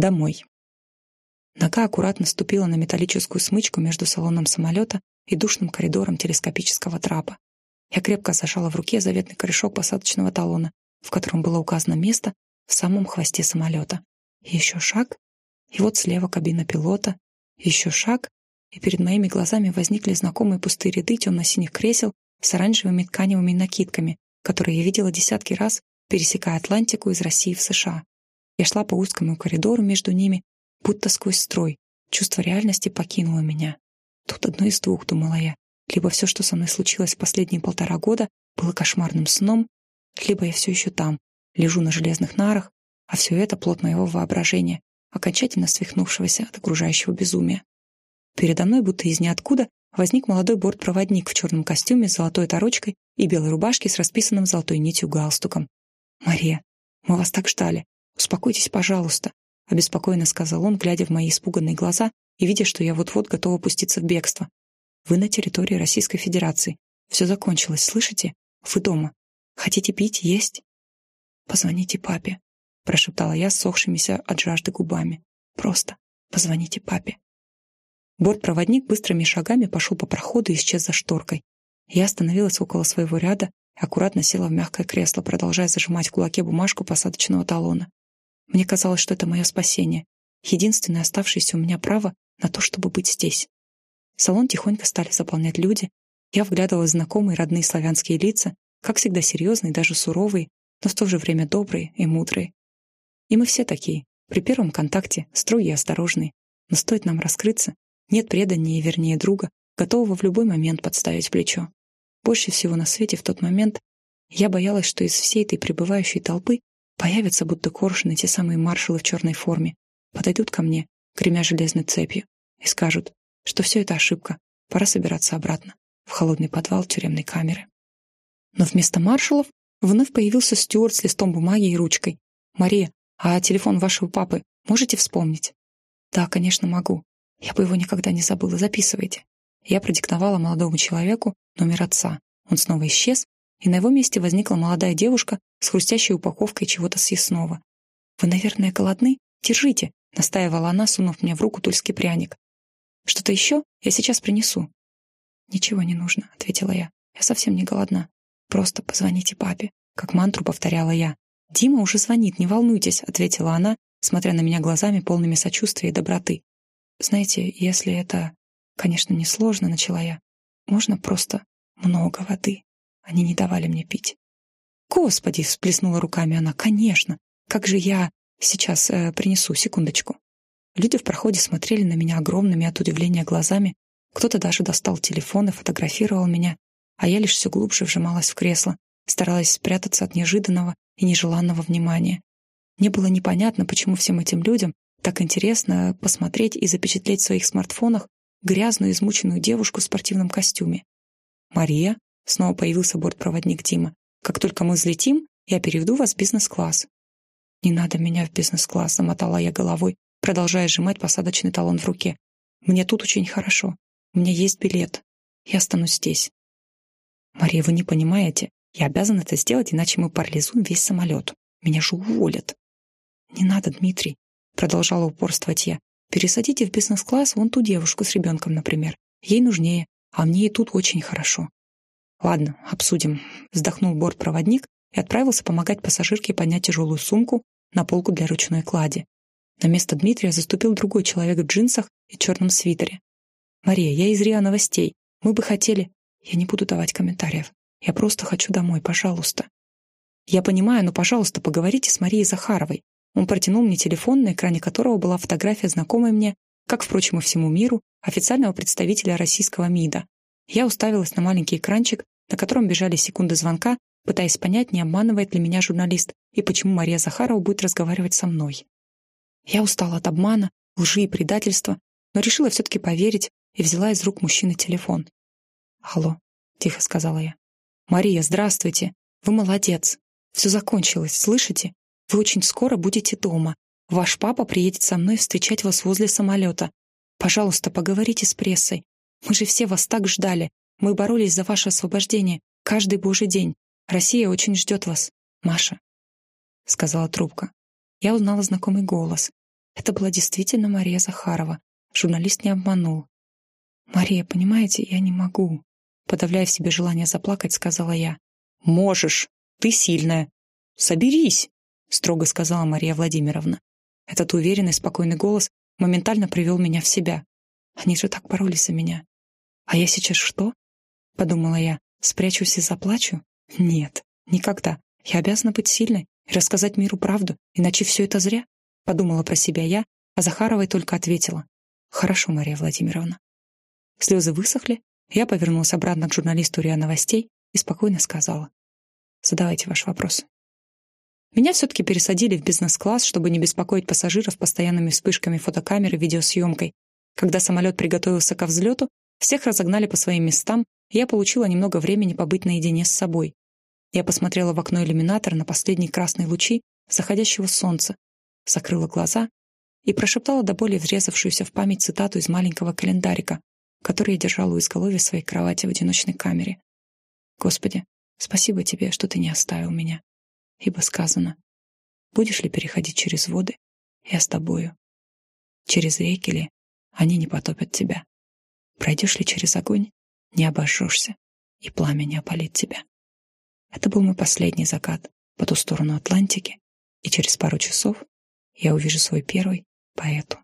Домой. Нога аккуратно ступила на металлическую смычку между салоном самолета и душным коридором телескопического трапа. Я крепко зажала в руке заветный корешок посадочного талона, в котором было указано место в самом хвосте самолета. Еще шаг, и вот слева кабина пилота, еще шаг, и перед моими глазами возникли знакомые пустые ряды темно-синих кресел с оранжевыми тканевыми накидками, которые я видела десятки раз, пересекая Атлантику из России в США. Я шла по узкому коридору между ними, будто сквозь строй. Чувство реальности покинуло меня. Тут одно из двух, думала я. Либо все, что со мной случилось последние полтора года, было кошмарным сном, либо я все еще там, лежу на железных нарах, а все это плод моего воображения, окончательно свихнувшегося от окружающего безумия. Передо мной, будто из ниоткуда, возник молодой бортпроводник в черном костюме с золотой торочкой и белой рубашке с расписанным золотой нитью галстуком. «Мария, мы вас так ждали. «Успокойтесь, пожалуйста», — обеспокоенно сказал он, глядя в мои испуганные глаза и видя, что я вот-вот готова пуститься в бегство. «Вы на территории Российской Федерации. Все закончилось, слышите? Вы дома. Хотите пить, есть?» «Позвоните папе», — прошептала я сохшимися от жажды губами. «Просто позвоните папе». Бортпроводник быстрыми шагами пошел по проходу и исчез за шторкой. Я остановилась около своего ряда и аккуратно села в мягкое кресло, продолжая зажимать в кулаке бумажку посадочного талона. Мне казалось, что это мое спасение, единственное оставшееся у меня право на то, чтобы быть здесь. Салон тихонько стали заполнять люди. Я вглядывалась в знакомые родные славянские лица, как всегда серьезные, даже суровые, но в то же время добрые и мудрые. И мы все такие, при первом контакте, строгие и осторожные. Но стоит нам раскрыться, нет преданнее, вернее друга, готового в любой момент подставить плечо. Больше всего на свете в тот момент я боялась, что из всей этой пребывающей толпы Появятся, будто коршуны, те самые маршалы в черной форме, подойдут ко мне, гремя железной цепью, и скажут, что все это ошибка, пора собираться обратно, в холодный подвал тюремной камеры. Но вместо маршалов вновь появился стюарт с листом бумаги и ручкой. «Мария, а телефон вашего папы можете вспомнить?» «Да, конечно, могу. Я бы его никогда не забыла. Записывайте». Я продиктовала молодому человеку номер отца. Он снова исчез, и на его месте возникла молодая девушка с хрустящей упаковкой чего-то съестного. «Вы, наверное, голодны? Держите!» — настаивала она, сунув мне в руку тульский пряник. «Что-то еще? Я сейчас принесу». «Ничего не нужно», — ответила я. «Я совсем не голодна. Просто позвоните папе», — как мантру повторяла я. «Дима уже звонит, не волнуйтесь», — ответила она, смотря на меня глазами, полными сочувствия и доброты. «Знаете, если это, конечно, несложно», — начала я, «можно просто много воды». Они не давали мне пить. «Господи!» — всплеснула руками она. «Конечно! Как же я... Сейчас э, принесу, секундочку». Люди в проходе смотрели на меня огромными от удивления глазами. Кто-то даже достал телефон и фотографировал меня, а я лишь все глубже вжималась в кресло, старалась спрятаться от неожиданного и нежеланного внимания. Мне было непонятно, почему всем этим людям так интересно посмотреть и запечатлеть в своих смартфонах грязную, измученную девушку в спортивном костюме. Мария, Снова появился бортпроводник Дима. «Как только мы взлетим, я переведу вас в бизнес-класс». «Не надо меня в бизнес-класс», — замотала я головой, продолжая сжимать посадочный талон в руке. «Мне тут очень хорошо. У меня есть билет. Я останусь здесь». «Мария, вы не понимаете. Я обязан это сделать, иначе мы парализуем весь самолет. Меня же уволят». «Не надо, Дмитрий», — продолжала упорствовать я. «Пересадите в бизнес-класс вон ту девушку с ребенком, например. Ей нужнее, а мне и тут очень хорошо. «Ладно, обсудим», — вздохнул бортпроводник и отправился помогать пассажирке поднять тяжелую сумку на полку для ручной клади. На место Дмитрия заступил другой человек в джинсах и черном свитере. «Мария, я из РИА Новостей. Мы бы хотели...» «Я не буду давать комментариев. Я просто хочу домой, пожалуйста». «Я понимаю, но, пожалуйста, поговорите с Марией Захаровой». Он протянул мне телефон, на экране которого была фотография знакомой мне, как, впрочем, и всему миру, официального представителя российского МИДа. Я уставилась на маленький экранчик, на котором бежали секунды звонка, пытаясь понять, не обманывает ли меня журналист и почему Мария Захарова будет разговаривать со мной. Я устала от обмана, лжи и предательства, но решила все-таки поверить и взяла из рук мужчины телефон. «Алло», — тихо сказала я. «Мария, здравствуйте. Вы молодец. Все закончилось, слышите? Вы очень скоро будете дома. Ваш папа приедет со мной встречать вас возле самолета. Пожалуйста, поговорите с прессой. Мы же все вас так ждали. Мы боролись за ваше освобождение каждый божий день. Россия очень ждет вас, Маша», — сказала трубка. Я узнала знакомый голос. Это была действительно Мария Захарова. Журналист не обманул. «Мария, понимаете, я не могу», подавляя в себе желание заплакать, сказала я. «Можешь, ты сильная. Соберись», строго сказала Мария Владимировна. Этот уверенный, спокойный голос моментально привел меня в себя. Они же так боролись за меня. А я сейчас что? Подумала я. Спрячусь и заплачу? Нет, никогда. Я обязана быть сильной и рассказать миру правду, иначе все это зря. Подумала про себя я, а Захаровой только ответила. Хорошо, Мария Владимировна. Слезы высохли, я повернулась обратно к журналисту РИА Новостей и спокойно сказала. Задавайте ваши вопросы. Меня все-таки пересадили в бизнес-класс, чтобы не беспокоить пассажиров постоянными вспышками фотокамеры видеосъемкой. Когда самолет приготовился ко взлету, всех разогнали по своим местам, я получила немного времени побыть наедине с собой. Я посмотрела в окно иллюминатора на последние красные лучи заходящего солнца, закрыла глаза и прошептала до боли врезавшуюся в память цитату из маленького календарика, который я держала у изголовья своей кровати в одиночной камере. «Господи, спасибо тебе, что ты не оставил меня ибо сказано, будешь ли переходить через воды, я с тобою. Через реки ли, они не потопят тебя. Пройдешь ли через огонь, не обожжешься, и пламя не опалит тебя. Это был мой последний закат по ту сторону Атлантики, и через пару часов я увижу свой первый поэту.